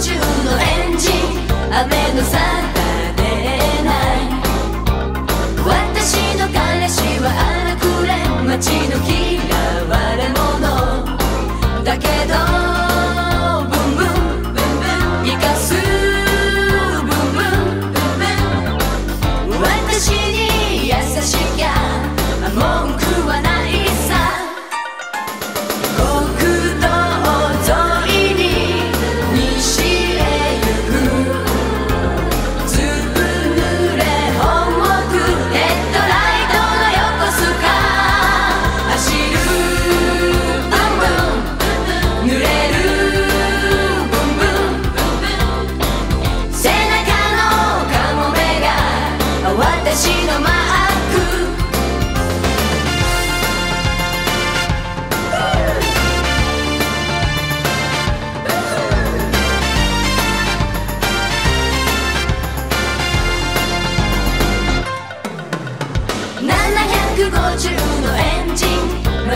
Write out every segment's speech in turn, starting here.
標準のエンジン。雨のサ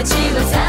150のエンジン街を去